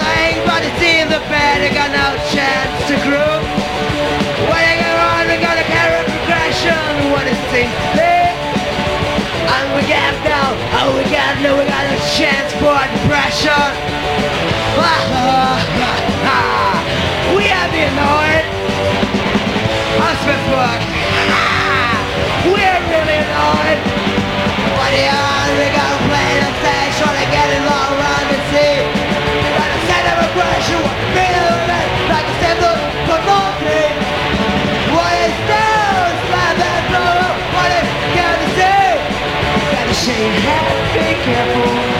Anybody see in the bed, they got no chance to groove. When they go on, they got a carrot progression, what it seems change habit, be careful.